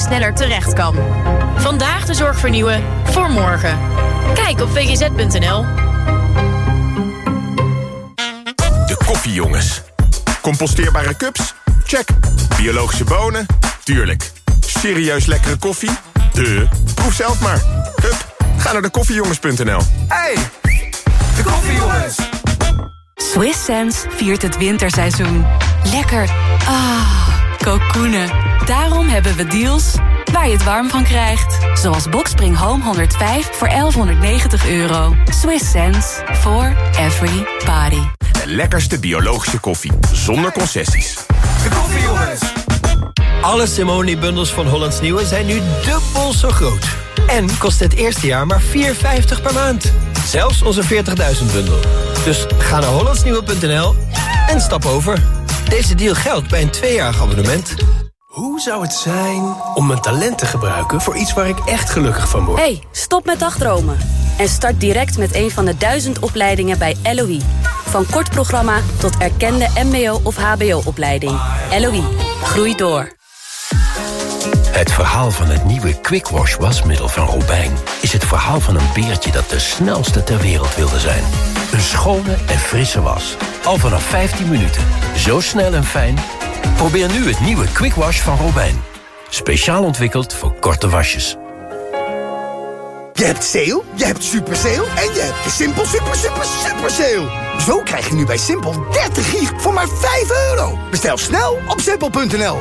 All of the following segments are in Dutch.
sneller terecht kan. Vandaag de zorg vernieuwen voor morgen. Kijk op vgz.nl. De koffiejongens. Composteerbare cups? Check. Biologische bonen? Tuurlijk. Serieus lekkere koffie? De. Proef zelf maar. Hup, ga naar de koffiejongens.nl. Hey, de koffiejongens. Swiss Sense viert het winterseizoen. Lekker. Ah, kokoenen. Daarom hebben we deals waar je het warm van krijgt. Zoals Boxspring Home 105 voor 1190 euro. Swiss sense for every body. De lekkerste biologische koffie, zonder concessies. De koffiejongens. Alle Simone-bundels van Hollands Nieuwe zijn nu dubbel zo groot. En kost het eerste jaar maar 4,50 per maand. Zelfs onze 40.000-bundel. Dus ga naar hollandsnieuwe.nl en stap over. Deze deal geldt bij een tweejarig abonnement. Hoe zou het zijn om mijn talent te gebruiken voor iets waar ik echt gelukkig van word? hey, stop met dagdromen. En start direct met een van de duizend opleidingen bij LOE. Van kort programma tot erkende mbo- of hbo-opleiding. LOE, groei door. Het verhaal van het nieuwe Quick Wash wasmiddel van Robijn... is het verhaal van een beertje dat de snelste ter wereld wilde zijn. Een schone en frisse was. Al vanaf 15 minuten. Zo snel en fijn. Probeer nu het nieuwe Quick Wash van Robijn. Speciaal ontwikkeld voor korte wasjes. Je hebt sale, je hebt super sale en je hebt de Simpel super super super sale. Zo krijg je nu bij Simpel 30 gig voor maar 5 euro. Bestel snel op simpel.nl.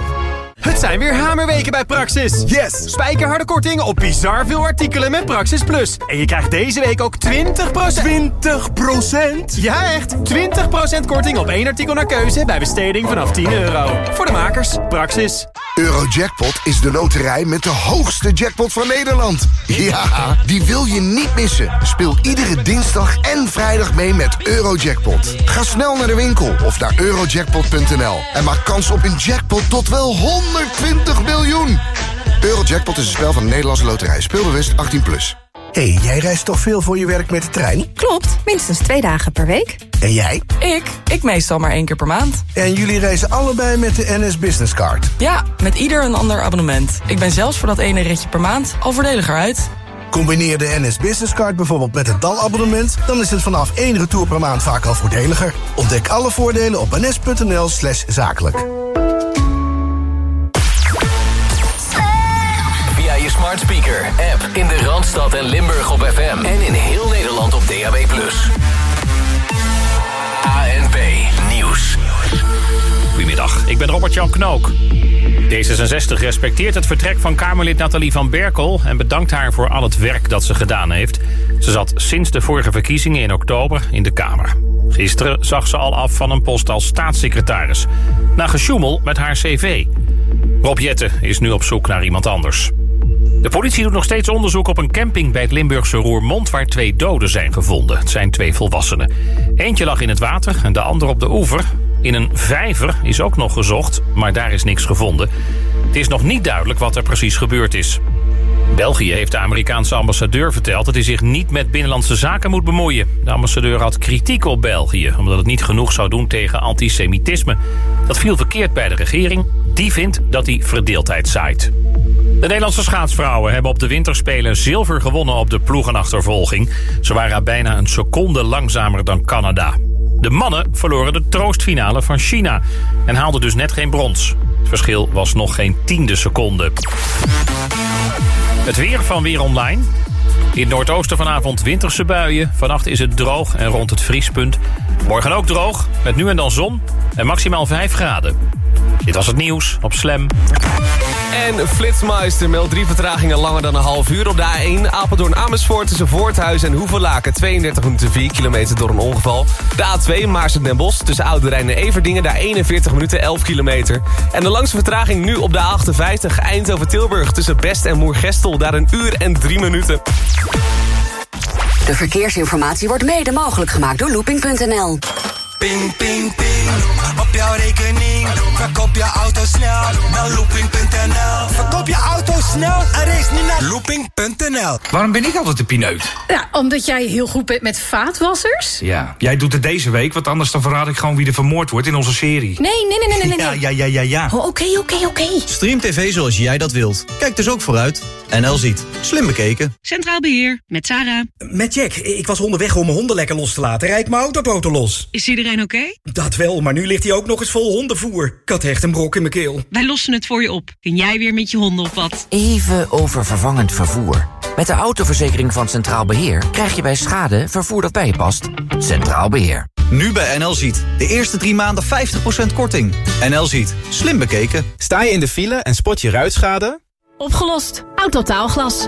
Het zijn weer hamerweken bij Praxis. Yes! Spijkerharde korting op bizar veel artikelen met Praxis Plus. En je krijgt deze week ook 20%... 20%? Ja, echt! 20% korting op één artikel naar keuze bij besteding vanaf 10 euro. Voor de makers, Praxis. Eurojackpot is de loterij met de hoogste jackpot van Nederland. Ja, die wil je niet missen. Speel iedere dinsdag en vrijdag mee met Eurojackpot. Ga snel naar de winkel of naar eurojackpot.nl en maak kans op een jackpot tot wel 120 miljoen. Eurojackpot is een spel van de Nederlandse loterij. Speelbewust 18+. Plus. hey, jij reist toch veel voor je werk met de trein? Klopt, minstens twee dagen per week. En jij? Ik? Ik meestal maar één keer per maand. En jullie reizen allebei met de NS Business Card? Ja, met ieder een ander abonnement. Ik ben zelfs voor dat ene ritje per maand al voordeliger uit. Combineer de NS Business Card bijvoorbeeld met het DAL-abonnement... dan is het vanaf één retour per maand vaak al voordeliger. Ontdek alle voordelen op ns.nl slash zakelijk. Smart speaker, app in de Randstad en Limburg op FM. En in heel Nederland op DAB+. ANP Nieuws. Goedemiddag, ik ben Robert-Jan Knook. D66 respecteert het vertrek van Kamerlid Nathalie van Berkel... en bedankt haar voor al het werk dat ze gedaan heeft. Ze zat sinds de vorige verkiezingen in oktober in de Kamer. Gisteren zag ze al af van een post als staatssecretaris. Na gesjoemel met haar cv. Rob Jette is nu op zoek naar iemand anders. De politie doet nog steeds onderzoek op een camping bij het Limburgse Roermond... waar twee doden zijn gevonden. Het zijn twee volwassenen. Eentje lag in het water en de ander op de oever. In een vijver is ook nog gezocht, maar daar is niks gevonden. Het is nog niet duidelijk wat er precies gebeurd is. België heeft de Amerikaanse ambassadeur verteld... dat hij zich niet met binnenlandse zaken moet bemoeien. De ambassadeur had kritiek op België... omdat het niet genoeg zou doen tegen antisemitisme. Dat viel verkeerd bij de regering. Die vindt dat hij verdeeldheid zaait. De Nederlandse schaatsvrouwen hebben op de winterspelen zilver gewonnen op de ploegenachtervolging. Ze waren bijna een seconde langzamer dan Canada. De mannen verloren de troostfinale van China en haalden dus net geen brons. Verschil was nog geen tiende seconde. Het weer van Weer Online. In het noordoosten vanavond winterse buien. Vannacht is het droog en rond het vriespunt. Morgen ook droog, met nu en dan zon en maximaal 5 graden. Dit was het nieuws op Slam. En Flitsmeister meldt drie vertragingen langer dan een half uur op de A1. Apeldoorn Amersfoort tussen Voorthuis en Hoevelaken 32 minuten 4 kilometer door een ongeval. De A2 Maarsen den Bosch tussen Oude Rijn en Everdingen daar 41 minuten 11 kilometer. En de langste vertraging nu op de A58 Eindhoven-Tilburg tussen Best en Moergestel daar een uur en drie minuten. De verkeersinformatie wordt mede mogelijk gemaakt door looping.nl. Ping, ping, ping. Op jouw rekening. Verkoop je auto snel. Naar looping.nl. Verkoop je auto Snel en race nu naar looping.nl. Waarom ben ik altijd de pineut? Ja, omdat jij heel goed bent met vaatwassers? Ja, jij doet het deze week, want anders dan verraad ik gewoon wie er vermoord wordt in onze serie. Nee, nee, nee, nee, nee. Ja, nee. ja, ja, ja, ja. Oh, Oké, oké, oké. Stream TV zoals jij dat wilt. Kijk dus ook vooruit. NL ziet. Slim bekeken. Centraal Beheer, met Sarah. Met Jack. Ik was onderweg om mijn honden lekker los te laten. Rijd mijn autoboten los. Is iedereen oké? Dat wel, maar nu ligt hij ook nog eens vol hondenvoer. Ik had echt een brok in mijn keel. Wij lossen het voor je op. Kun jij weer met je honden op wat? Even over vervangend vervoer. Met de autoverzekering van Centraal Beheer krijg je bij schade vervoer dat bij je past. Centraal Beheer. Nu bij NL ziet. De eerste drie maanden 50% korting. NL ziet. Slim bekeken. Sta je in de file en spot je ruitschade? Opgelost. Autotaalglas.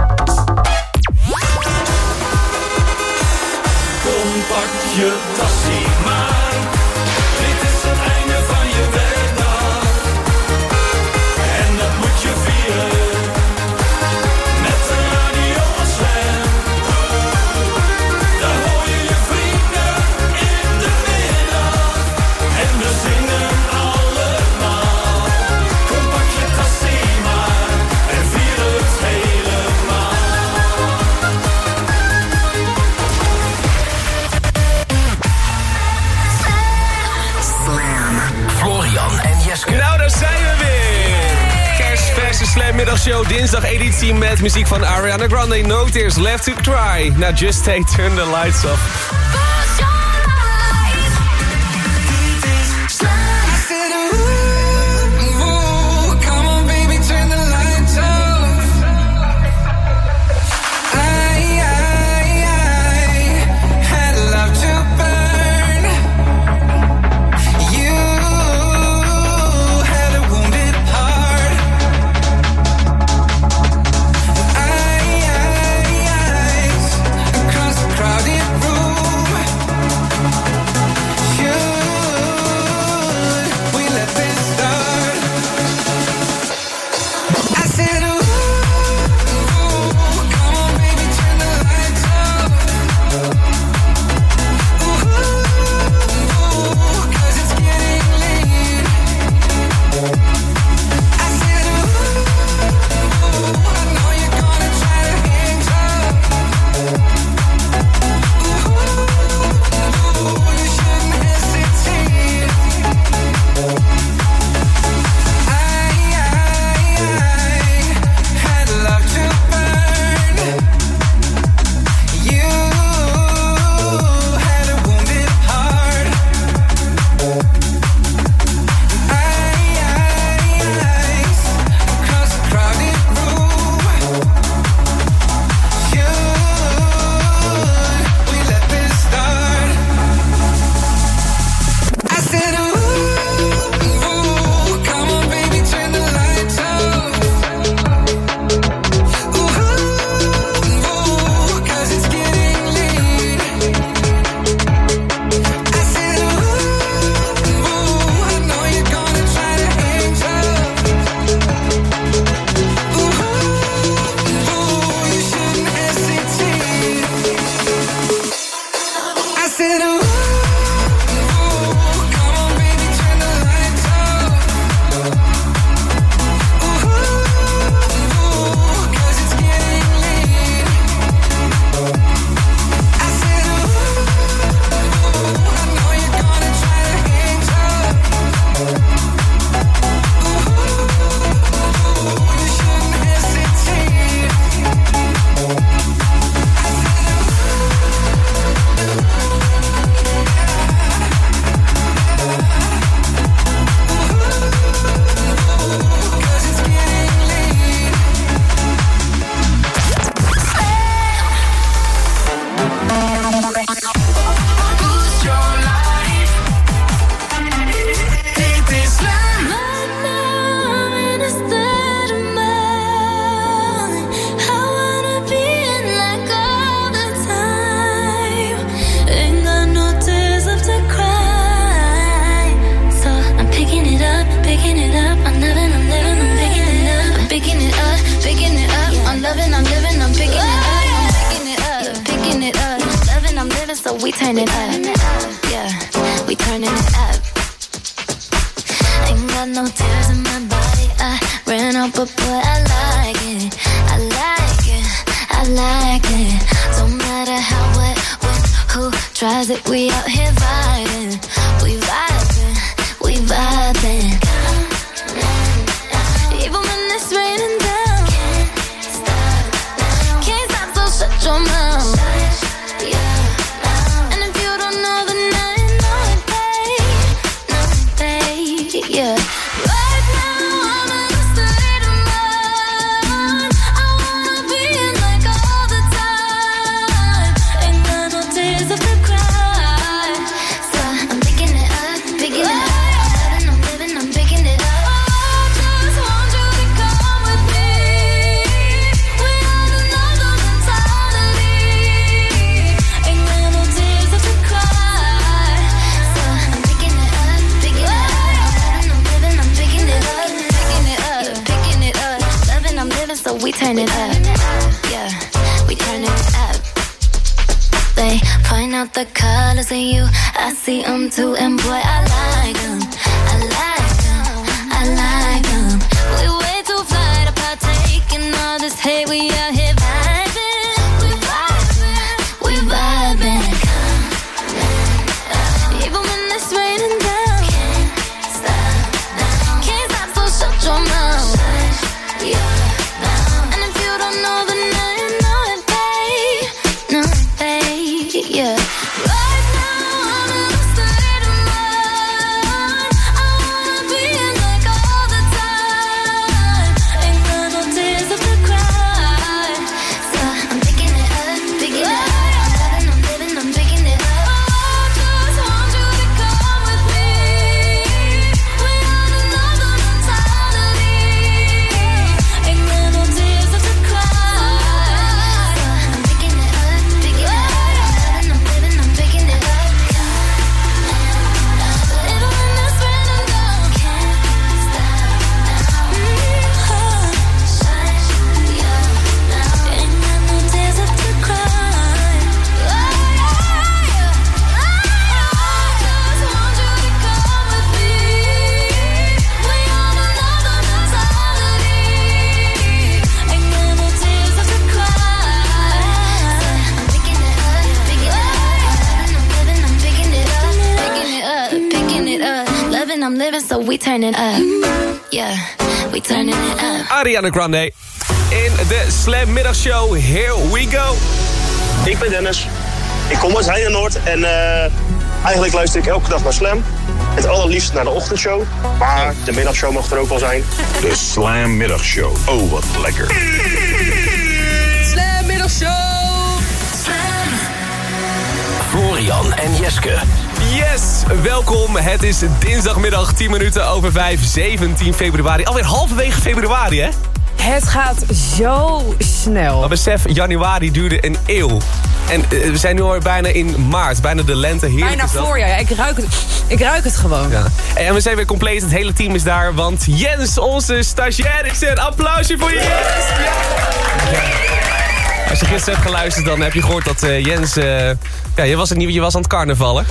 Je tassie maar. Middagshow, dinsdag editie met muziek van Ariana Grande. No Tears Left to Cry. Now just stay, turn the lights off. So we turn it up. Yeah, we turn it up. They point out the colors in you. I see them too, and boy, I like them. I like them. I. We way too fly to partake in all this hate. We here we turn it up. Yeah, we turning it up. Ariana Grande. In de Slam Middagshow. Here we go. Ik ben Dennis. Ik kom uit Heijenoord en eh, eigenlijk luister ik elke dag naar Slam. Het allerliefst naar de ochtendshow. Maar de middagshow mag er ook wel zijn. De Slam Middagshow. Oh, wat lekker. Slam Middagshow. Florian en Jeske. Yes, welkom. Het is dinsdagmiddag 10 minuten over 5, 17 februari. Alweer halverwege februari, hè? Het gaat zo snel. Maar besef, januari duurde een eeuw. En eh, we zijn nu alweer bijna in maart, bijna de lente. Heerlijk Bijna voorjaar. Ja, ik, ruik het, ik ruik het gewoon. Ja. En we zijn weer compleet, het hele team is daar. Want Jens, onze stagiair, is er. Een applausje voor Jens! Ja. Als je gisteren hebt geluisterd, dan heb je gehoord dat eh, Jens... eh, ja, je was, niet, je was aan het carnavallen.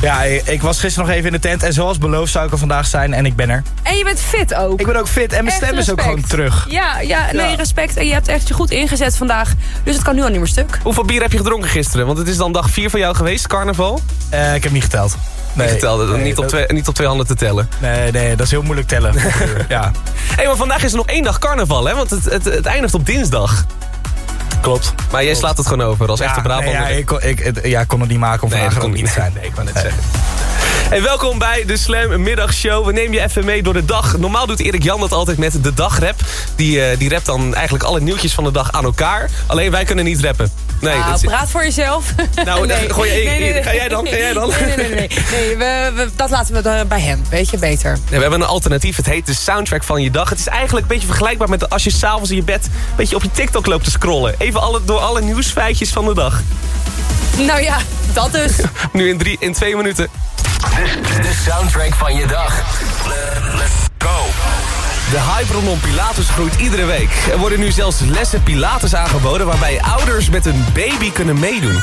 Ja, ik, ik was gisteren nog even in de tent. En zoals beloofd zou ik er vandaag zijn. En ik ben er. En je bent fit ook. Ik ben ook fit. En mijn Echt stem is ook gewoon terug. Ja, ja, nee, Ja. respect. En je hebt echt je goed ingezet vandaag. Dus het kan nu al niet meer stuk. Hoeveel bier heb je gedronken gisteren? Want het is dan dag 4 van jou geweest, carnaval. Eh, ik heb niet geteld. Niet geteld, nee, niet, op dat- twee, niet op twee handen te tellen. Nee, nee, dat is heel moeilijk tellen. ja, Hé, maar vandaag is er nog één dag carnaval, hè? Want het, het, het eindigt op dinsdag. Klopt. Maar jij slaat het gewoon over als echte Brabander. Nee, ja, ik, kon- ik, het- ja, ik kon het niet maken om Nee, vandaag niet zijn. Nee, ik wou net zeggen. Hey, welkom bij de Slam Middagshow. We nemen je even mee door de dag. Normaal doet Erik Jan dat altijd met de dagrap. Die, eh, die rapt dan eigenlijk alle nieuwtjes van de dag aan elkaar. Alleen wij kunnen niet rappen. Nee, nou, dat is- praat voor jezelf. Nou, dan gooi je- Nee, nee, nee. ga jij dan? Ga jij dan? Nee, nee, nee. nee, nee we, we- dat laten we bij hem. Weet je, beter. Nee, we hebben een alternatief. Het heet de soundtrack van je dag. Het is eigenlijk een beetje vergelijkbaar met als je s'avonds in je bed... een beetje op je TikTok loopt te scrollen. Even alle, door alle nieuwsfeitjes van de dag. Nou ja, dat dus. Nu in, drie, in twee minuten. De soundtrack van je dag. Let's go. De hype rondom Pilates groeit iedere week. Er worden nu zelfs lessen Pilates aangeboden... waarbij ouders met een baby kunnen meedoen.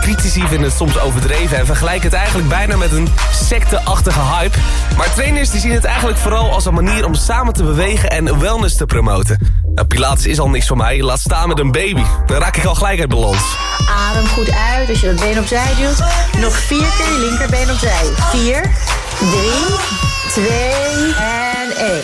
Critici vinden het soms overdreven en vergelijken het eigenlijk bijna met een secteachtige hype. Maar trainers die zien het eigenlijk vooral als een manier om samen te bewegen en wellness te promoten. Nou, Pilates is al niks voor mij, laat staan met een baby. Dan raak ik al gelijk uit balans. Adem goed uit als je dat been opzij duwt. Nog vier keer je linkerbeen opzij. Vier, drie, twee en één.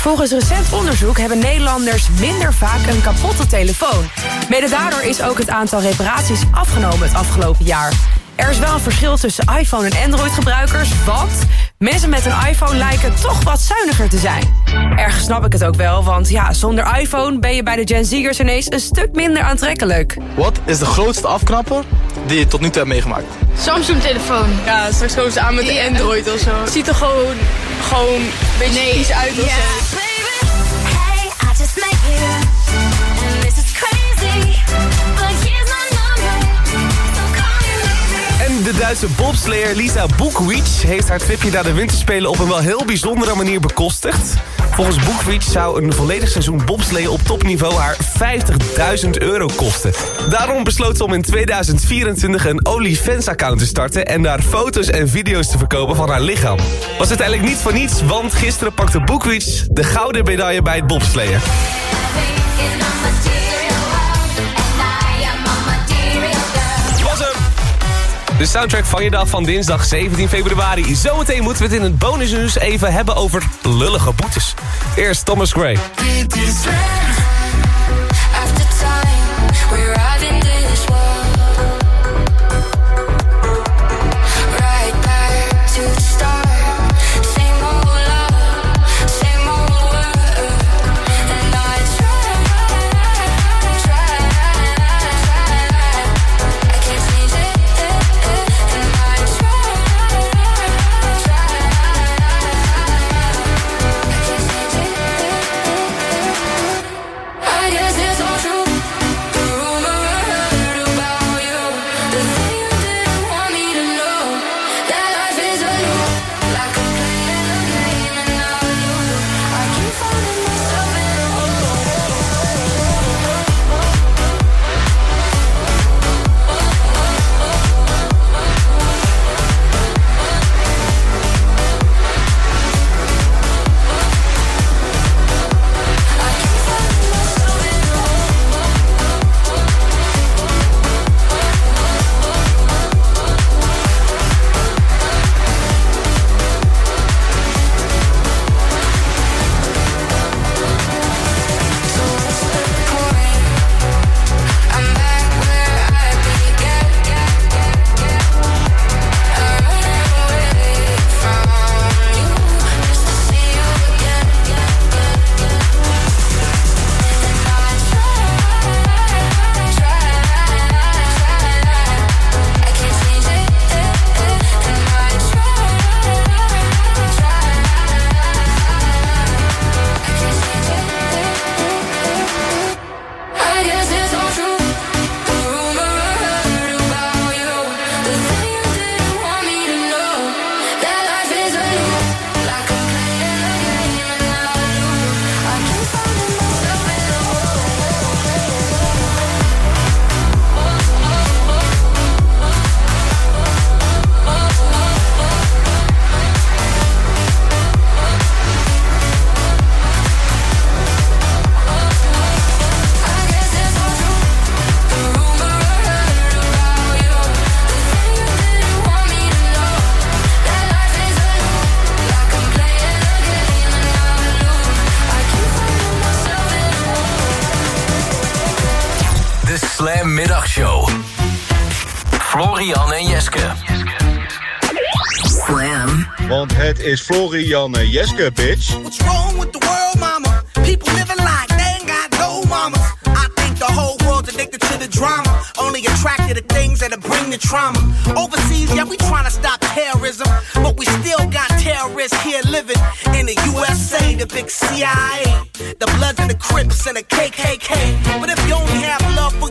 Volgens recent onderzoek hebben Nederlanders minder vaak een kapotte telefoon. Mede daardoor is ook het aantal reparaties afgenomen het afgelopen jaar. Er is wel een verschil tussen iPhone en Android gebruikers, want mensen met een iPhone lijken toch wat zuiniger te zijn. Ergens snap ik het ook wel, want ja, zonder iPhone ben je bij de Gen Z'ers ineens een stuk minder aantrekkelijk. Wat is de grootste afknapper die je tot nu toe hebt meegemaakt? Samsung telefoon. Ja, straks komen ze aan met de Android of zo. Het ziet er gewoon, gewoon een beetje vies uit of zo. De Duitse bobslayer Lisa Bukowicz heeft haar tripje naar de winterspelen op een wel heel bijzondere manier bekostigd. Volgens Bukowicz zou een volledig seizoen bobsleeën op topniveau haar 50.000 euro kosten. Daarom besloot ze om in 2024 een OnlyFans-account te starten... en daar foto's en video's te verkopen van haar lichaam. Was uiteindelijk niet voor niets, want gisteren pakte Bukowicz de gouden medaille bij het bobsleeën. De soundtrack van je dag van dinsdag 17 februari. Zometeen moeten we het in het bonusnieuws even hebben over lullige boetes. Eerst Thomas Gray. I is Florian en Jeske, bitch. What's wrong with the world, mama? People living like they ain't got no mama. I think the whole world's addicted to the drama. Only attracted to things that'll bring the trauma. Overseas, yeah, we trying to stop terrorism. But we still got terrorists here living in the USA, the big CIA. The Bloods and the Crips and the KKK. But if you only have love for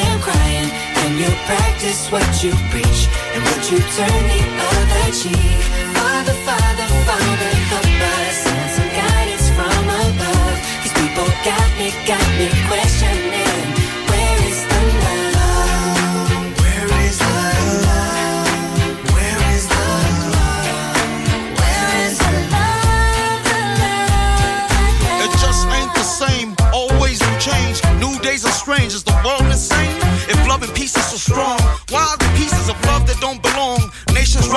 you practice what you preach, and what you turn the other cheek. Father, Father, Father, help us. Send some guidance from above. These people got me, got me questioning.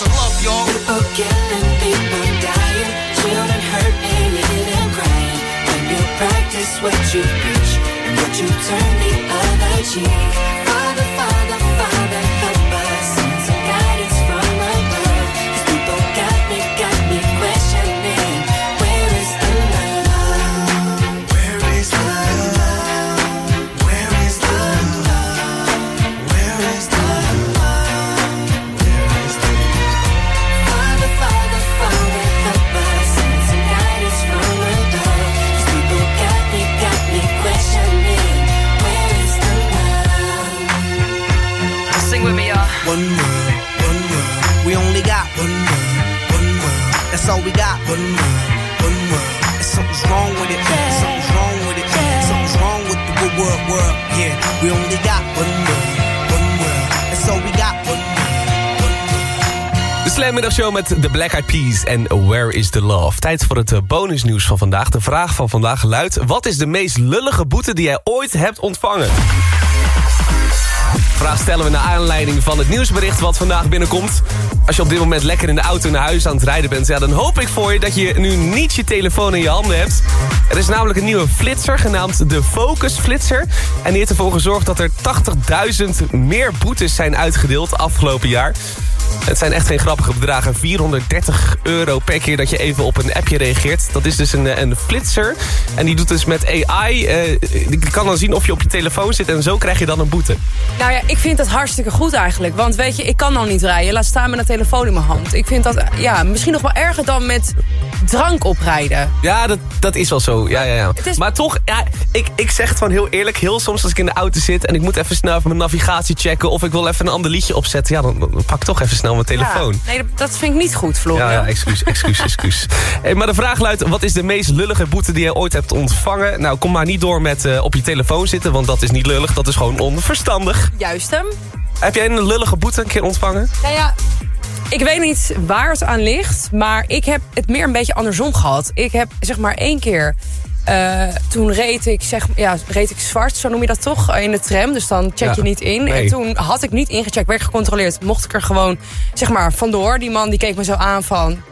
Know. What's love, y'all? People killing, people dying, children hurt, and hear them crying. When you practice what you preach, and what you turn the other cheek. We only got one world, one world. That's all we got. One De Slammiddagshow met de Black Eyed Peas en Where is the Love. Tijd voor het eh, bonusnieuws van vandaag. De vraag van vandaag luidt... Wat is de meest lullige boete die jij ooit hebt ontvangen? Vraag stellen we naar aanleiding van het nieuwsbericht wat vandaag binnenkomt. Als je op dit moment lekker in de auto naar huis aan het rijden bent... Ja, dan hoop ik voor je dat je nu niet je telefoon in je handen hebt. Er is namelijk een nieuwe flitser genaamd de Focus Flitser. En die heeft ervoor gezorgd dat er 80.000 meer boetes zijn uitgedeeld afgelopen jaar. Het zijn echt geen grappige bedragen. 430 euro per keer dat je even op een appje reageert. Dat is dus een, een flitser. En die doet dus met AI... eh, die kan dan zien of je op je telefoon zit... en zo krijg je dan een boete. Nou ja, ik vind dat hartstikke goed eigenlijk. Want weet je, ik kan al niet rijden. Laat staan met een telefoon in mijn hand. Ik vind dat ja, misschien nog wel erger dan met drank oprijden. Ja, dat, dat is wel zo. Ja, ja, ja. Maar toch, ja, ik, ik zeg het gewoon heel eerlijk. Heel soms als ik in de auto zit en ik moet even snel even mijn navigatie checken... of ik wil even een ander liedje opzetten... ja, dan, dan pak ik toch even snel mijn telefoon. Ja, nee, dat- vind ik niet goed, Florian. Ja, ja, excuus, excuus, excuus. Hey, maar de vraag luidt, wat is de meest lullige boete die je ooit hebt ontvangen? Nou, kom maar niet door met eh, op je telefoon zitten, want dat is niet lullig. Dat is gewoon onverstandig. Juist hem. Heb jij een lullige boete een keer ontvangen? Nou ja, ik weet niet waar het aan ligt, maar ik heb het meer een beetje andersom gehad. Ik heb zeg maar één keer. Eh, toen reed ik, zeg, ja, reed ik zwart, zo noem je dat toch, in de tram. Dus dan check Ja, je niet in. nee. En toen had ik niet ingecheckt, werd gecontroleerd. Mocht ik er gewoon, zeg maar, vandoor. Die man die keek me zo aan van...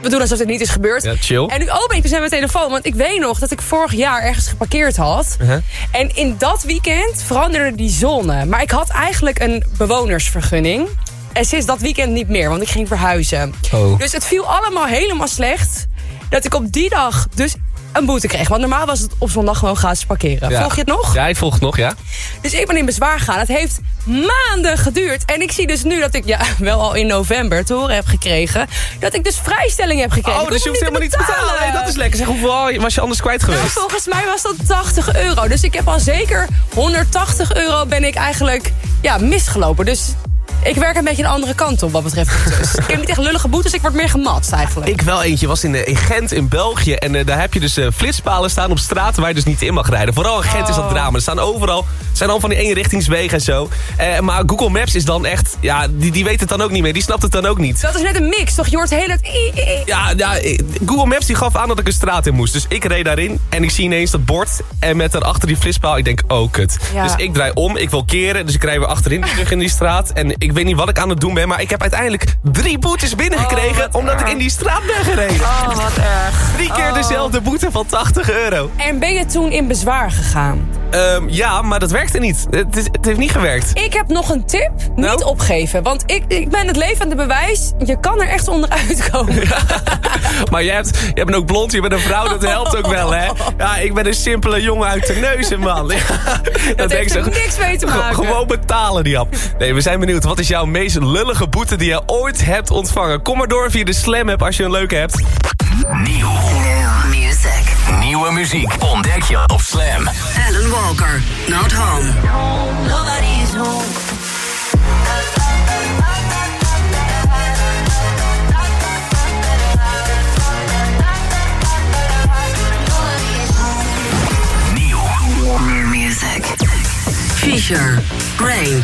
We doen alsof dit niet is gebeurd. Ja, chill. En nu open ik dus mijn telefoon. Want ik weet nog dat ik vorig jaar ergens geparkeerd had. Uh-huh. En in dat weekend veranderde die zone. Maar ik had eigenlijk een bewonersvergunning. En sinds dat weekend niet meer, want ik ging verhuizen. Oh. Dus het viel allemaal helemaal slecht. Dat ik op die dag dus een boete kreeg. Want normaal was het op zondag gewoon gratis parkeren. Ja. Volg je het nog? Ja, ik volg het nog, ja. Dus ik ben in bezwaar gegaan. Het heeft maanden geduurd. En ik zie dus nu dat ik, ja, wel al in november te horen heb gekregen... dat ik dus vrijstelling heb gekregen. Oh, dus je hoef hoeft helemaal niet te betalen. Nee, dat is lekker. Zeg, hoeveel was je anders kwijt nou, geweest? volgens mij was dat 80 euro. Dus ik heb al zeker 180 euro ben ik eigenlijk ja, misgelopen. Dus Ik werk een beetje een andere kant op wat betreft boetes. ik heb niet echt lullige boetes, ik word meer gemat eigenlijk. Ik wel eentje, was in, eh, in Gent in België. En eh, daar heb je dus eh, flitspalen staan op straten waar je dus niet in mag rijden. Vooral in Gent is dat drama. Er staan overal, het zijn al van die eenrichtingswegen en zo. Maar Google Maps is dan echt, ja, die, die weet het dan ook niet meer. Die snapt het dan ook niet. Dat is net een mix, toch? Je hoort hele tijd... Ja, ja, Google Maps die gaf aan dat ik een straat in moest. Dus ik reed daarin en ik zie ineens dat bord. En met daarachter die flitspaal, ik denk, oh kut. Ja. Dus ik draai om, ik wil keren. Dus ik rij weer achterin terug in die straat. En ik weet niet wat ik aan het doen ben. Maar ik heb uiteindelijk drie boetes binnengekregen... omdat ik in die straat ben gereden. Oh, wat erg. Drie keer Oh. dezelfde boete van 80 euro. En ben je toen in bezwaar gegaan? Ehm, ja, maar dat werkte niet. Het, is- het heeft niet gewerkt. Ik heb nog een tip. Nou? Niet opgeven. Want ik, ik ben het levende bewijs. Je kan er echt onderuit komen. Maar jij, hebt, jij bent ook blond, je bent een vrouw, dat helpt ook wel, hè? Ja, ik ben een simpele jongen uit de neuzen, man. Ja, dat heeft er niks mee te maken. Gewoon betalen, die app. Nee, we zijn benieuwd. Wat is jouw meest lullige boete die je ooit hebt ontvangen? Kom maar door via de Slam app als je een leuke hebt. Nieuw. Music. Nieuwe muziek ontdek je op Slam. Alan Walker, Not Home. Nobody's home. New music. Fisher, Rain.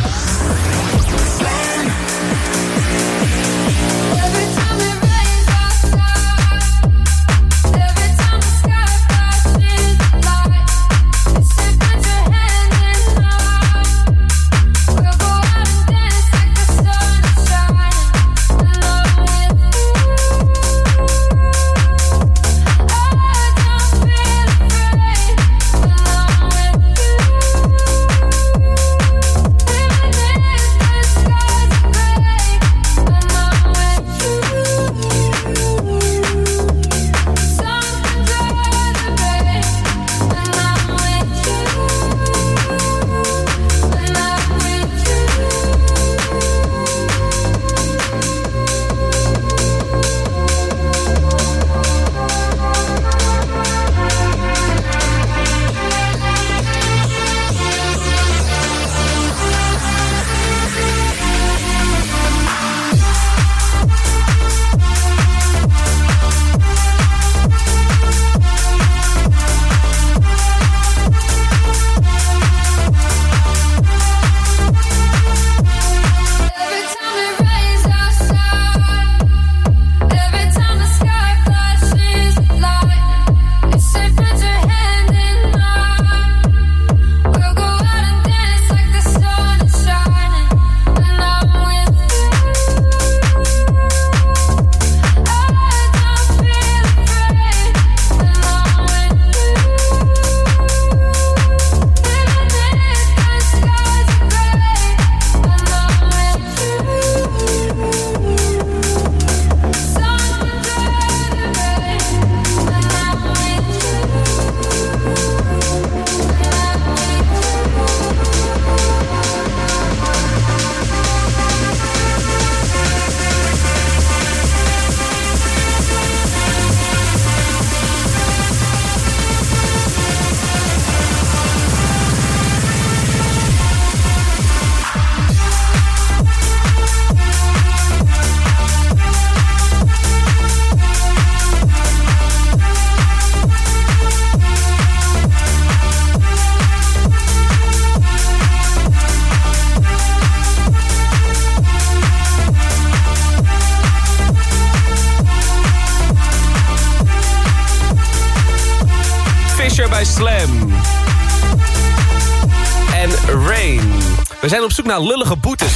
Naar lullige boetes.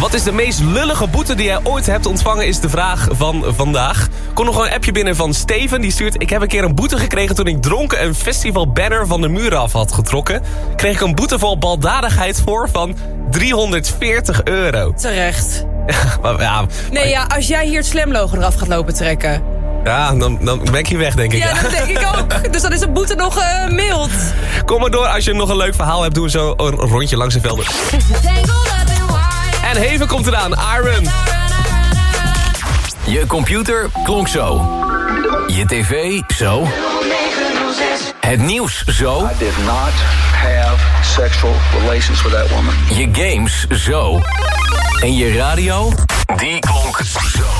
Wat is de meest lullige boete die jij ooit hebt ontvangen, is de vraag van vandaag. Kom nog een appje binnen van Steven. Die stuurt, ik heb een keer een boete gekregen toen ik dronken een festivalbanner van de muur af had getrokken. Kreeg ik een boete voor baldadigheid voor van 340 euro. Terecht. Maar ja, Nee, ja, als jij hier het slamlogo eraf gaat lopen trekken. Ja dan, dan ben ik hier weg, denk ik. Ja, dat denk ik ook. Dus dan is de boete nog eh, mild. Kom maar door als je nog een leuk verhaal hebt. Doen we zo een rondje langs de velden. En Heven komt eraan. Iron. Je computer klonk zo. Je tv zo. Het nieuws zo. I did not have sexual relations with that woman. Je games zo. En je radio, die klonk zo.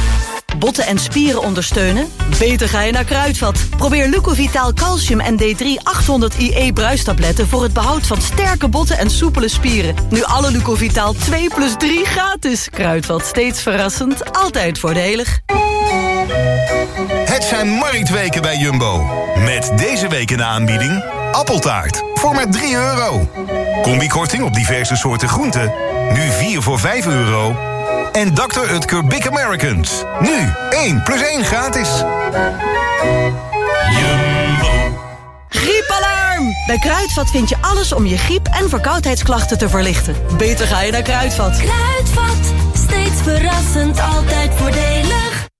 Botten en spieren ondersteunen? Beter ga je naar Kruidvat. Probeer Lucovitaal Calcium en D3 800 IE bruistabletten... voor het behoud van sterke botten en soepele spieren. Nu alle Lucovitaal 2 plus 3 gratis. Kruidvat, steeds verrassend, altijd voordelig. Het zijn marktweken bij Jumbo. Met deze week in de aanbieding appeltaart voor maar 3 euro. Combikorting op diverse soorten groenten. Nu 4 voor 5 euro. En Dr. Utker Big Americans. Nu 1 plus 1 gratis. Griepalarm! Bij Kruidvat vind je alles om je griep- en verkoudheidsklachten te verlichten. Beter ga je naar Kruidvat. Kruidvat, steeds verrassend, altijd voordelig.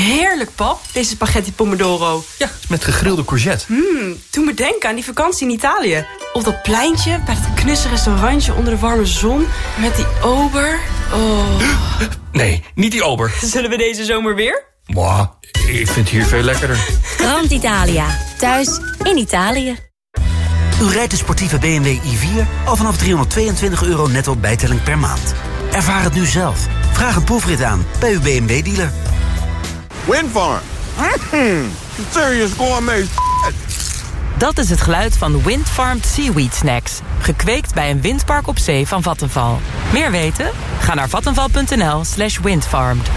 Heerlijk, pap, deze spaghetti pomodoro. Ja, met gegrilde courgette. Mmm, doe me denken aan die vakantie in Italië. Op dat pleintje, bij dat knusse restaurantje onder de warme zon. Met die ober. Oh. Nee, niet die ober. Zullen we deze zomer weer? Mwah, ik vind het hier veel lekkerder. Grand Italia. Thuis in Italië. U rijdt de sportieve BMW i4 al vanaf 322 euro netto bijtelling per maand. Ervaar het nu zelf. Vraag een proefrit aan bij uw BMW-dealer. Windfarm. Mm, serious gourmet Dat is het geluid van Windfarmed Seaweed Snacks. Gekweekt bij een windpark op zee van Vattenval. Meer weten? Ga naar vattenval.nl slash windfarmed.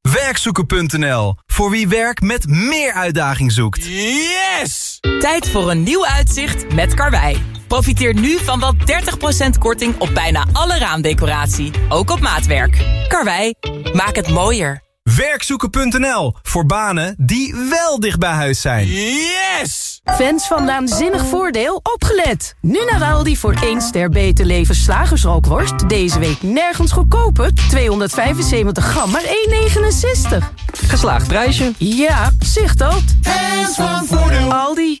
Werkzoeken.nl. Voor wie werk met meer uitdaging zoekt. Yes! Tijd voor een nieuw uitzicht met Karwei. Profiteer nu van wel 30% korting op bijna alle raamdecoratie. Ook op maatwerk. Karwei, maak het mooier. Werkzoeken.nl. Voor banen die wel dicht bij huis zijn. Yes! Fans van Naanzinnig Voordeel, opgelet! Nu naar Aldi voor 1 ster beter leven slagersrookworst. Deze week nergens goedkoper. 275 gram, maar 1,69. Geslaagd prijsje. Ja, zicht dat. Fans van Voordeel. Aldi.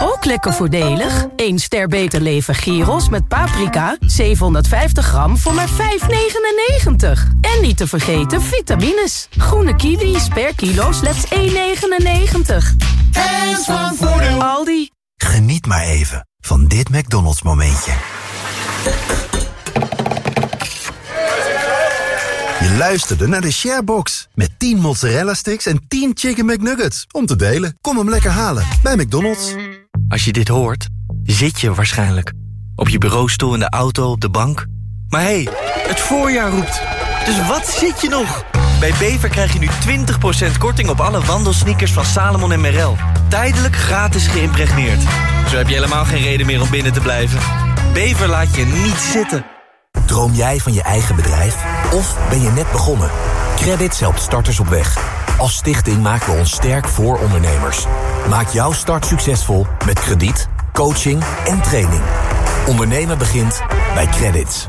Ook lekker voordelig. 1 ster beter leven gyros met paprika. 750 gram voor maar 5,99. En niet te vergeten vitamines. Groene kiwis per kilo slechts 1,99. Fans van Voordeel. Aldi. Geniet maar even van dit McDonald's momentje. Je luisterde naar de Sharebox. Met 10 mozzarella sticks en 10 chicken McNuggets. Om te delen. Kom hem lekker halen bij McDonald's. Als je dit hoort, zit je waarschijnlijk. Op je bureaustoel, in de auto, op de bank. Maar hé, hey, het voorjaar roept. Dus wat zit je nog? Bij Bever krijg je nu 20% korting op alle wandelsneakers van Salomon en Merrell. Tijdelijk gratis geïmpregneerd. Zo heb je helemaal geen reden meer om binnen te blijven. Bever laat je niet zitten. Droom jij van je eigen bedrijf? Of ben je net begonnen? Credits helpt starters op weg. Als stichting maken we ons sterk voor ondernemers. Maak jouw start succesvol met krediet, coaching en training. Ondernemen begint bij Credits.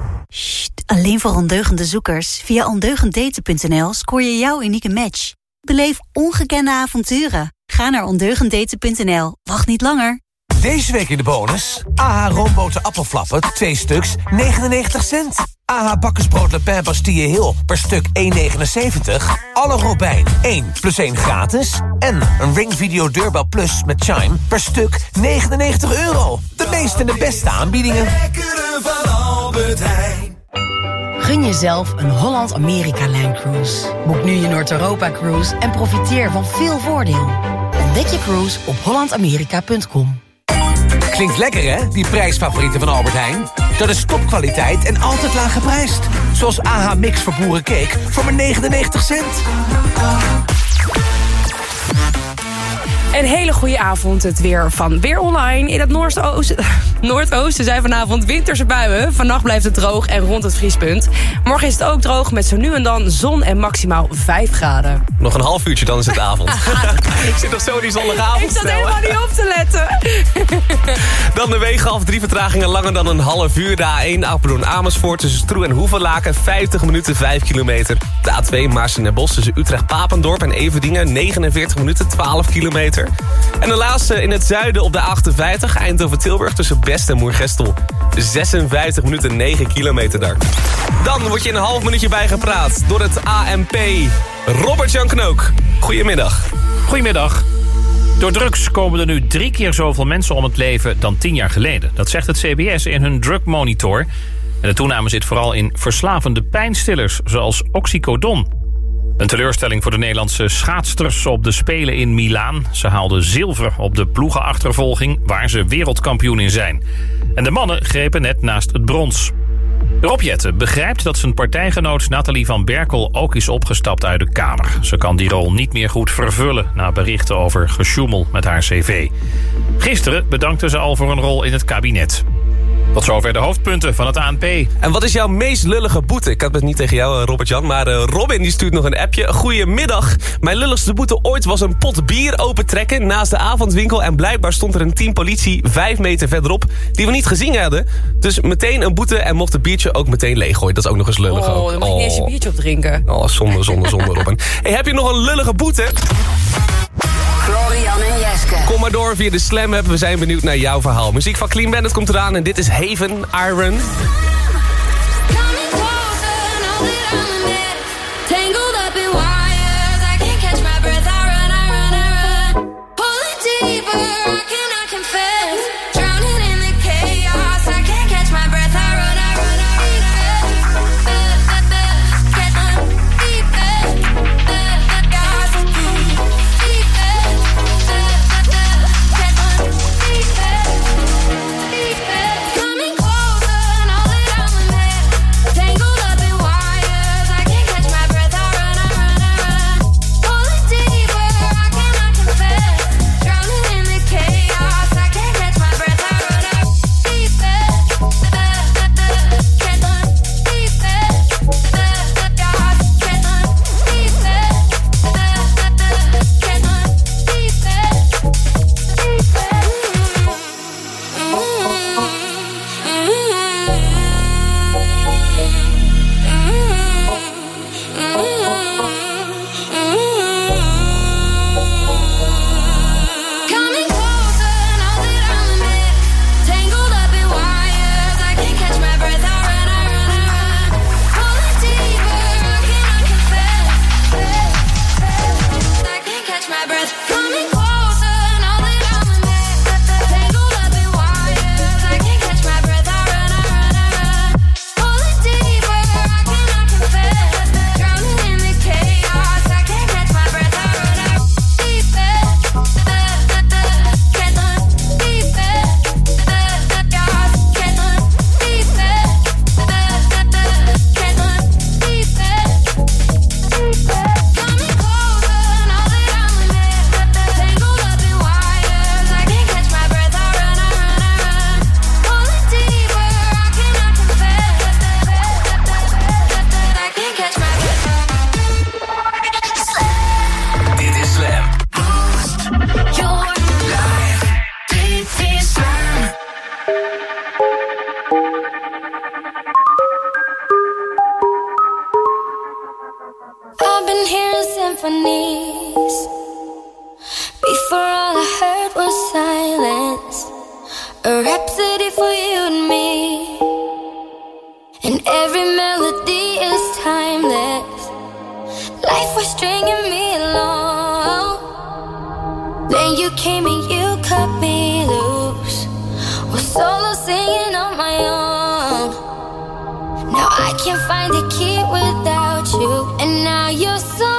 Alleen voor ondeugende zoekers. Via ondeugenddaten.nl scoor je jouw unieke match. Beleef ongekende avonturen. Ga naar ondeugenddaten.nl. Wacht niet langer. Deze week in de bonus. AH roomboten appelflappen, 2 stuks, 99 cent. AH bakkersbrood Le Pen Bastille Hill per stuk 1,79. Alle Robijn 1 plus 1 gratis. En een Ring Video Deurbel Plus met Chime per stuk 99 euro. De meeste en de beste aanbiedingen. van Albert Heijn. Gun jezelf een Holland-Amerika-lijn cruise. Boek nu je Noord-Europa-cruise en profiteer van veel voordeel. Ontdek je cruise op hollandamerika.com. Klinkt lekker hè, die prijsfavorieten van Albert Heijn? Dat is topkwaliteit en altijd laag geprijsd. Zoals AH Mix voor boerencake voor maar 99 cent. Een hele goede avond, het weer van Weer Online. In het Noordoosten, Noordoosten zijn vanavond winterse buien. Vannacht blijft het droog en rond het vriespunt. Morgen is het ook droog met zo nu en dan zon en maximaal 5 graden. Nog een half uurtje, dan is het avond. ik zit nog zo die zondagavond Ik zat helemaal niet op te letten. Dan de wegen af, drie vertragingen langer dan een half uur. De A1 Apeldoorn Amersfoort tussen Stroe en Hoevelaken. 50 minuten, 5 kilometer. De A2 Maarsen en Bos tussen Utrecht Papendorp en Everdingen. 49 minuten, 12 kilometer. En de laatste in het zuiden op de 58 Eindhoven-Tilburg tussen Best en Moergestel. 56 minuten, 9 kilometer daar. Dan word je een half minuutje bijgepraat door het AMP. Robert-Jan Knook, goedemiddag. Goedemiddag. Door drugs komen er nu drie keer zoveel mensen om het leven dan tien jaar geleden. Dat zegt het CBS in hun drug monitor. En de toename zit vooral in verslavende pijnstillers, zoals oxycodon. Een teleurstelling voor de Nederlandse schaatsters op de Spelen in Milaan. Ze haalden zilver op de ploegenachtervolging, waar ze wereldkampioen in zijn. En de mannen grepen net naast het brons. Rob Jetten begrijpt dat zijn partijgenoot Nathalie van Berkel ook is opgestapt uit de Kamer. Ze kan die rol niet meer goed vervullen na berichten over gesjoemel met haar cv. Gisteren bedankte ze al voor een rol in het kabinet. Tot zover de hoofdpunten van het ANP. En wat is jouw meest lullige boete? Ik had het niet tegen jou, eh, Robert-Jan, maar eh, Robin die stuurt nog een appje. Goedemiddag. Mijn lulligste boete ooit was een pot bier opentrekken naast de avondwinkel... en blijkbaar stond er een team politie vijf meter verderop... die we niet gezien hadden. Dus meteen een boete en mocht het biertje ook meteen leeggooien. Dat is ook nog eens lullig Oh, ook. dan mag je niet eens je biertje op drinken. Oh, zonde, zonde, zonde, Robin. Hey, heb je nog een lullige boete? Florian en Jeske. Kom maar door via de Slam App. We zijn benieuwd naar jouw verhaal. Muziek van Clean Bandit komt eraan en dit is Haven Iron. Stringing me along. Then you came and you cut me loose. Was solo singing on my own. Now I can't find a key without you. And now you're song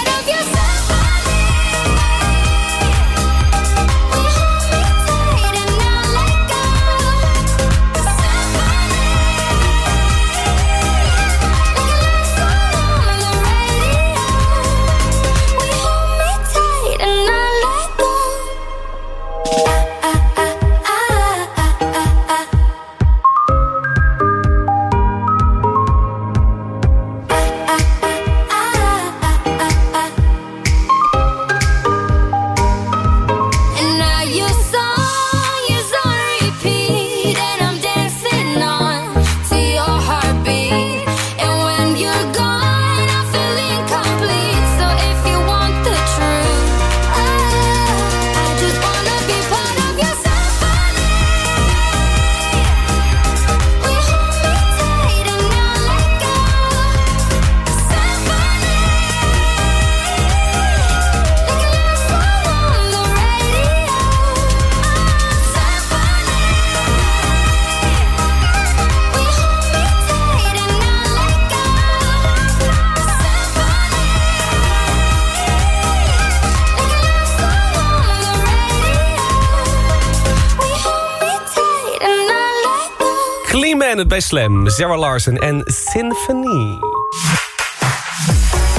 Slam, Sarah Larsen en Symphony.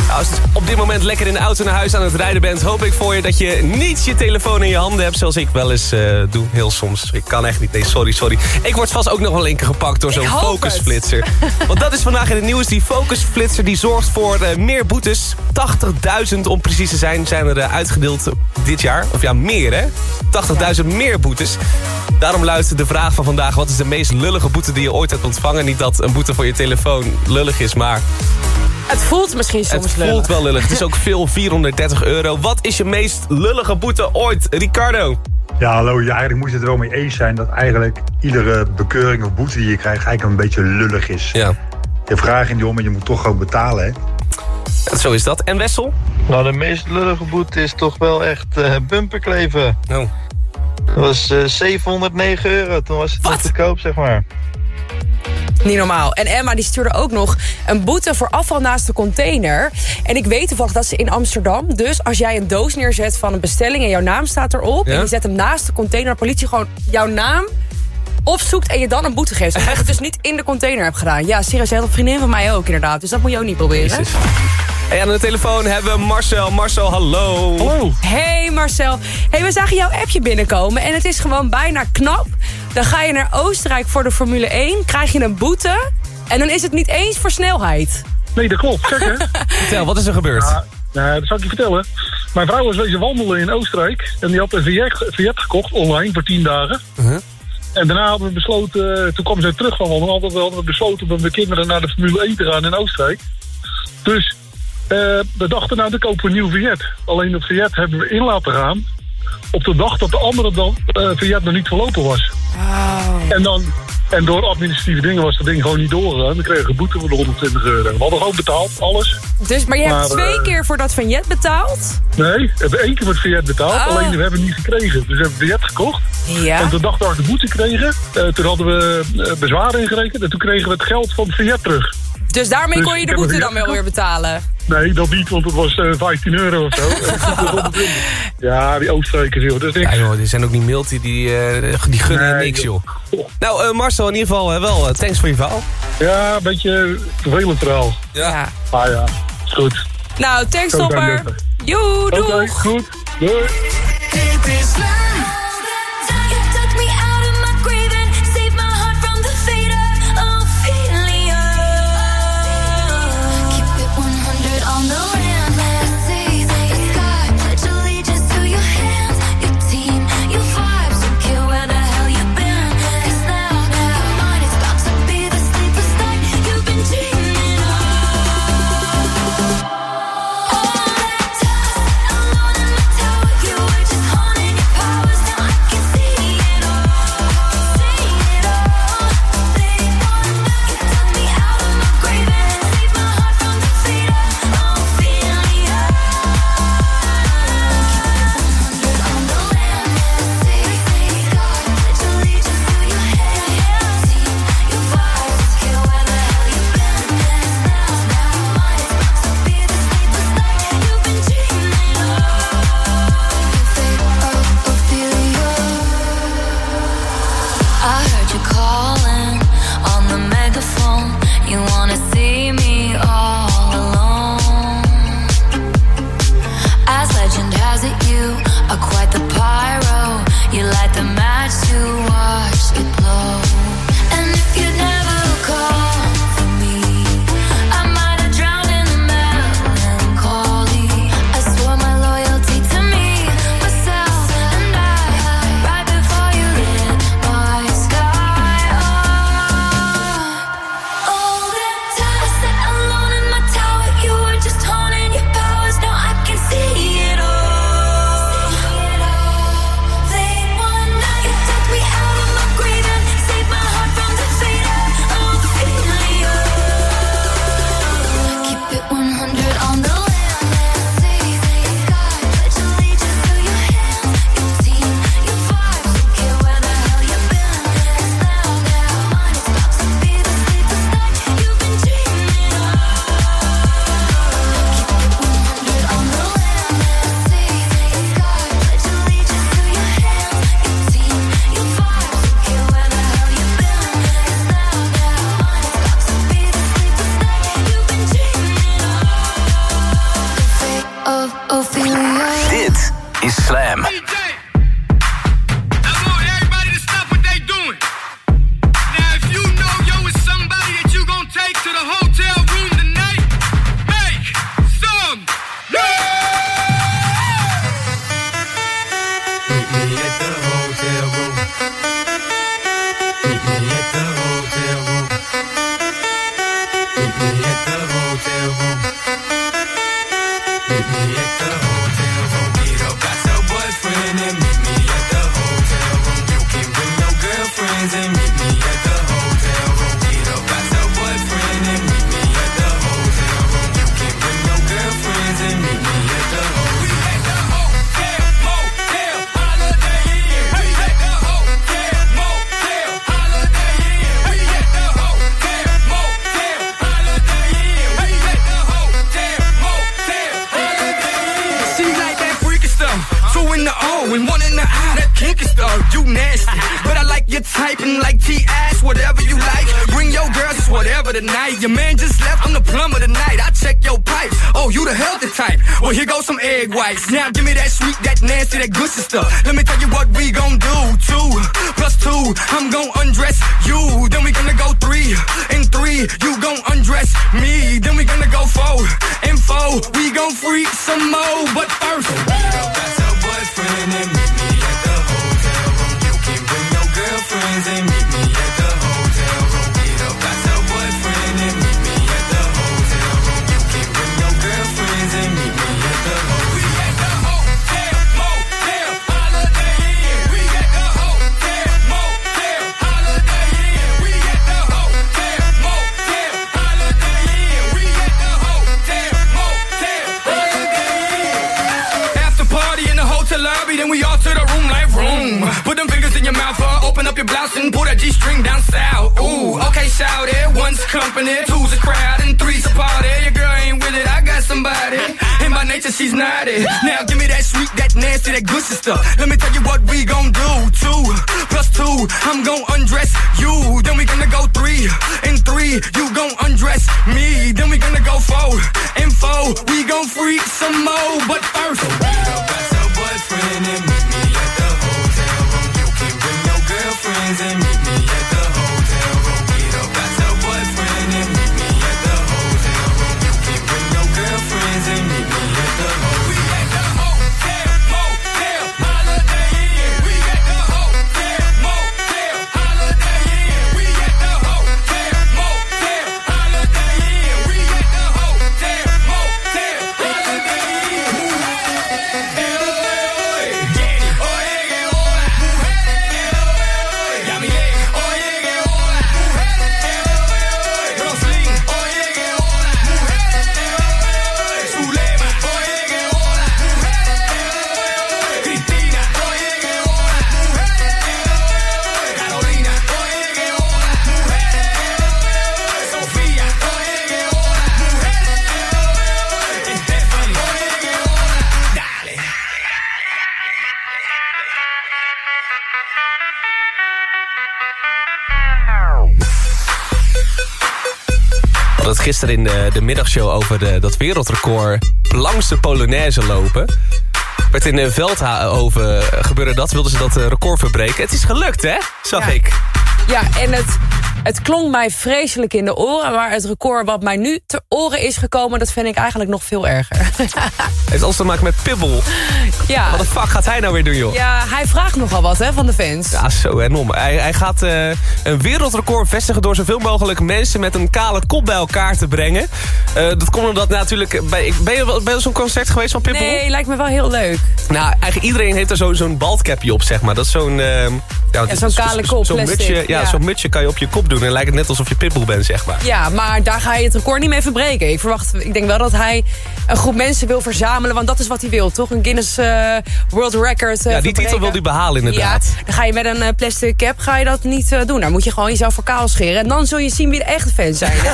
Nou, als je op dit moment lekker in de auto naar huis aan het rijden bent... hoop ik voor je dat je niet je telefoon in je handen hebt... zoals ik wel eens eh, doe, heel soms. Ik kan echt niet, nee, sorry, sorry. Ik word vast ook nog wel linker gepakt door zo'n focusflitser. Want dat is vandaag in het nieuws. Die focusflitser die zorgt voor eh, meer boetes. 80.000 om precies te zijn, zijn er eh, uitgedeeld dit jaar. Of ja, meer hè? 80.000 meer boetes. Daarom luistert de vraag van vandaag... wat is de meest lullige boete die je ooit hebt ontvangen? Niet dat een boete voor je telefoon lullig is, maar... Het voelt misschien soms Het lullig. voelt wel lullig. Het is ook veel, 430 euro. Wat is je meest lullige boete ooit, Ricardo? Ja, hallo. Ja, eigenlijk moet je het er wel mee eens zijn dat eigenlijk iedere bekeuring of boete die je krijgt eigenlijk een beetje lullig is. Ja. Je vraagt niet om en je moet toch gewoon betalen, hè? Zo is dat. En Wessel? Nou, de meest lullige boete is toch wel echt eh, bumperkleven. Oh. Dat was eh, 709 euro. Toen was het te koop, zeg maar. Niet normaal. En Emma die stuurde ook nog een boete voor afval naast de container. En ik weet toevallig dat ze in Amsterdam. Dus als jij een doos neerzet van een bestelling en jouw naam staat erop. Ja? En je zet hem naast de container. Politie gewoon jouw naam opzoekt en je dan een boete geeft. Omdat je het dus niet in de container hebt gedaan. Ja, serieus, had een vriendin van mij ook inderdaad. Dus dat moet je ook niet proberen. Jezus. Hey, aan de telefoon hebben we Marcel. Marcel, hallo. Hallo. Hey Marcel. Hey, we zagen jouw appje binnenkomen en het is gewoon bijna knap. Dan ga je naar Oostenrijk voor de Formule 1, krijg je een boete... en dan is het niet eens voor snelheid. Nee, dat klopt. Kijk, hè? Vertel, wat is er gebeurd? Ja, nou, dat zal ik je vertellen. Mijn vrouw was wezen wandelen in Oostenrijk. En die had een Fiat gekocht online voor tien dagen. En daarna hadden we besloten, toen kwam ze terug van wandelen, hadden we, hadden we besloten om met de kinderen naar de Formule 1 te gaan in Oostenrijk. Dus eh, we dachten, nou, dan kopen we een nieuw Fiat. Alleen dat Fiat hebben we in laten gaan. op de dag dat de andere dan, eh Fiat nog niet verlopen was. En, dan, en door administratieve dingen was dat ding gewoon niet doorgegaan. Dan kregen we een boete van de 120 euro. We hadden gewoon betaald, alles. Dus, maar je hebt Maar, twee eh, keer voor dat vignet betaald? Nee, we hebben één keer voor het Fiat betaald, Oh. alleen we hebben het niet gekregen. Dus we hebben Fiat gekocht. Ja. En de dag dat we de boete kregen, eh, toen hadden we eh, bezwaar ingerekend. En toen kregen we het geld van het Fiat terug. Dus daarmee Dus kon je de boete dan wel weer betalen? Nee, dat niet, want het was eh, 15 euro of zo. ja, die Oostenrijkers, joh. Dat is niks. Ja joh, die zijn ook niet mild, die, die, eh, die gunnen Nee, niks joh. Nou eh, Marcel, in ieder geval eh, wel, eh, thanks voor je verhaal. Ja, een beetje vervelend verhaal. Ja. Maar ja, is goed. Nou, thanks topper. Joe, doeg. goed. Doei. It is and one in the I. That kinky stuff, you nasty. But I like your type and like T-ass, whatever you like. Bring your girls, it's whatever tonight. Your man just left, I'm the plumber tonight. I check your pipes. Oh, you the healthy type. Well, here goes some egg whites. Now give me that sweet, that nasty, that good stuff. Let me tell you what we gon' do. Two plus two, I'm gon' undress you. Then we gonna go three and three. You gon' undress me. Then we gonna go four and four. We gon' freak some more. But first, boyfriend and meet me at the hotel room. You can bring your girlfriends and meet me G-string down south. Ooh, okay, shout it. One's company, two's a crowd, and three's a party. Your girl ain't with it, I got somebody. And by nature, she's naughty. Now give me that sweet, that nasty, that good stuff. Let me tell you what we gon' do. Two plus two, I'm gon' undress you. Then we gonna go three and three, you gon' undress me. Then we gonna go four and four, we gon' freak some more. But first, meet up as your boyfriend and meet me friends and me. Gisteren in de, de middagshow over de, dat wereldrecord langste Polonaise lopen. Werd in eh, Veldhoven eh, gebeurde dat, wilden ze dat eh, record verbreken. Het is gelukt, hè? Zag Ja. ik. Ja, en het, het klonk mij vreselijk in de oren. Maar het record wat mij nu ter oren is gekomen... dat vind ik eigenlijk nog veel erger. heeft alles te maken met Pibbel. Ja. Wat de fuck gaat hij nou weer doen, joh? ja, hij vraagt nogal wat hè, van de fans. Ja, zo enorm. Hij, hij gaat eh, een wereldrecord vestigen door zoveel mogelijk mensen met een kale kop bij elkaar te brengen. Eh, dat komt omdat natuurlijk... Bij, ben je wel bij zo'n concert geweest van Pitbull? Nee, lijkt me wel heel leuk. Nou, eigenlijk iedereen heeft er zo- zo'n baldcapje op, zeg maar. Dat is zo'n... eh, ja, zo'n zo- kale zo- kop, Zo'n plastic, mutsje, ja, ja. zo'n mutsje kan je op je kop doen. En lijkt het net alsof je Pitbull bent, zeg maar. Ja, maar daar ga je het record niet mee verbreken. Ik verwacht, ik denk wel dat hij een groep mensen wil verzamelen. Want dat is wat hij wil, toch? Een Guinness eh, World Record eh, ja, die titel wil hij behalen, inderdaad. Ja, dan ga je met een eh, plastic cap ga je dat niet doen. Daar moet je gewoon jezelf voor kaal scheren. En dan zul je zien wie de echte fans zijn.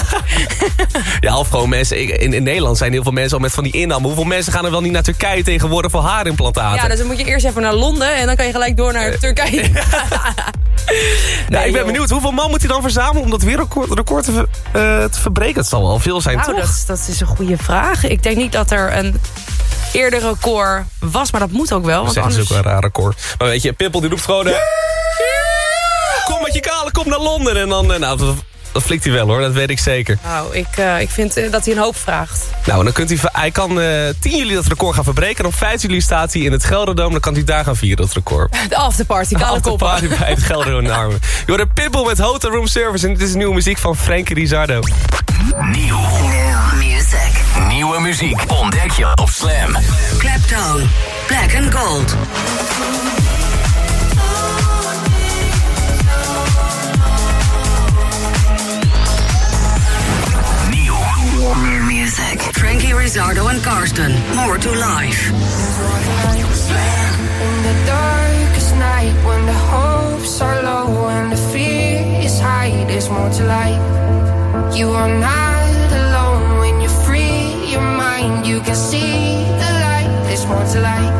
Ja, of gewoon mensen... In, in Nederland zijn heel veel mensen al met van die innam. Hoeveel mensen gaan er wel niet naar Turkije tegenwoordig voor haarimplantaten? ja, dus dan moet je eerst even naar Londen. En dan kan je gelijk door naar Turkije. Nou, ik ben joh. benieuwd, hoeveel man moet hij dan verzamelen om dat wereldrecord record te, ver- eh, te verbreken? Het zal wel veel zijn, Nou, toch? dat, dat is een goede vraag. Ik denk niet dat er een eerder record was, maar dat moet ook wel. Dat Want ze anders... ook wel een raar record. Maar weet je, Pippel die roept gewoon... eh, Kom met je kale, kom naar Londen. En dan, eh, nou, dat, flikt hij wel hoor, dat weet ik zeker. Nou, ik, eh, ik vind eh, dat hij een hoop vraagt. Nou, dan kunt hij, hij kan eh 10 juli dat record gaan verbreken. En op 5 juli staat hij in het Gelderdoom. Dan kan hij daar gaan vieren, dat record. De afterparty, koppen. party bij het Gelderdoom in Armen. Je hoort Pitbull met Hotel Room Service. En dit is nieuwe muziek van Frankie Rizardo. Nieuw. Music. Nieuwe muziek ontdek je op Slam. Claptone. Black and Gold. Music. Frankie Rizzardo and Karsten. More to life. In the darkest night when the hopes are low and the fear is high, there's more to life. You are not alone when you free your mind. You can see the light, there's more to life.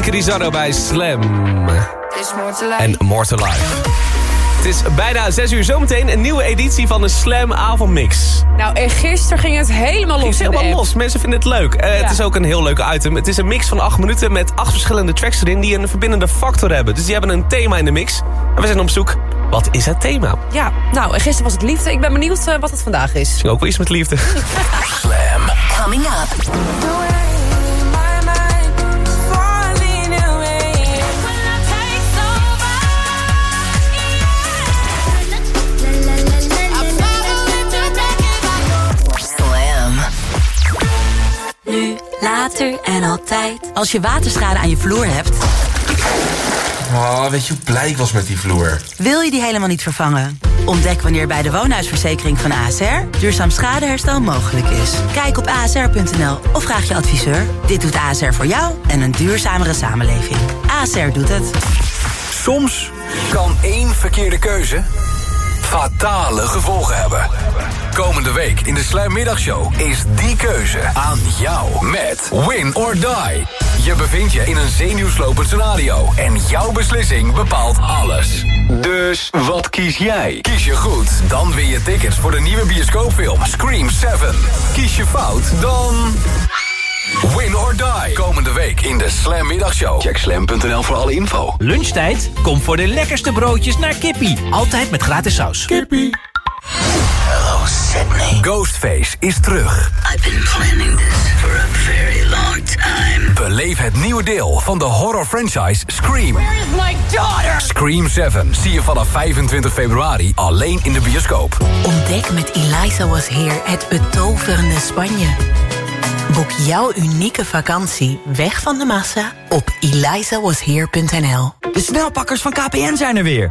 Frankie Rizardo bij Slam. There's more to life. En More to Life. Het is bijna 6 uur zometeen een nieuwe editie van de Slam avondmix. Nou, en gisteren ging het helemaal los. Het is helemaal los. Mensen vinden het leuk. Eh, Het is ook een heel leuk item. Het is een mix van 8 minuten met 8 verschillende tracks erin... die een verbindende factor hebben. Dus die hebben een thema in de mix. En we zijn op zoek. Wat is het thema? Ja, nou, en gisteren was het liefde. Ik ben benieuwd eh, wat het vandaag is. Misschien ook wel iets met liefde. Slam. Coming up. Later en altijd. Als je waterschade aan je vloer hebt, Oh, weet je hoe blij ik was met die vloer? wil je die helemaal niet vervangen. Ontdek wanneer bij de woonhuisverzekering van ASR duurzaam schadeherstel mogelijk is. Kijk op asr.nl of vraag je adviseur. Dit doet ASR voor jou en een duurzamere samenleving. ASR doet het. Soms kan één verkeerde keuze fatale gevolgen hebben. Komende week in de Sluimmiddagshow is die keuze aan jou met Win or Die. Je bevindt je in een zenuwslopend scenario en jouw beslissing bepaalt alles. Dus wat kies jij? Kies je goed, dan win je tickets voor de nieuwe bioscoopfilm Scream 7. Kies je fout, dan... Win or die. Komende week in de Slam Middagshow. Check slam.nl voor alle info. Lunchtijd? Kom voor de lekkerste broodjes naar Kippie. Altijd met gratis saus. Kippie. Sydney. Ghostface is terug. I've been planning this for a very long time. Beleef het nieuwe deel van de horror franchise Scream. Where is my daughter? Scream 7 zie je vanaf 25 februari alleen in de bioscoop. Ontdek met Eliza Was Here het betoverende Spanje. Boek jouw unieke vakantie weg van de massa op elizawasheer.nl. De snelpakkers van KPN zijn er weer.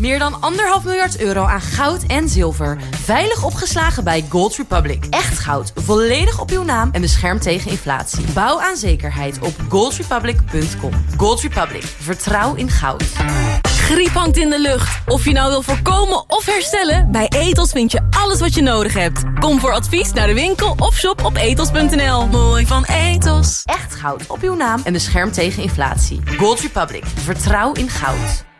Meer dan anderhalf miljard euro aan goud en zilver. Veilig opgeslagen bij Gold Republic. Echt goud, volledig op uw naam en beschermd tegen inflatie. Bouw aan zekerheid op goldrepublic.com. Gold Republic, vertrouw in goud. Griep hangt in de lucht. Of je nou wil voorkomen of herstellen, bij Etos vind je alles wat je nodig hebt. Kom voor advies naar de winkel of shop op etos.nl. Mooi van Etos. Echt goud op uw naam en beschermd tegen inflatie. Gold Republic, vertrouw in goud.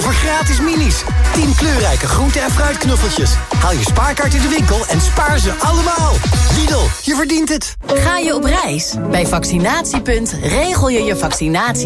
Voor gratis minis. 10 kleurrijke groente- en fruitknuffeltjes. Haal je spaarkaart in de winkel en spaar ze allemaal. Lidl, je verdient het. Ga je op reis? Bij Vaccinatiepunt regel je je vaccinatie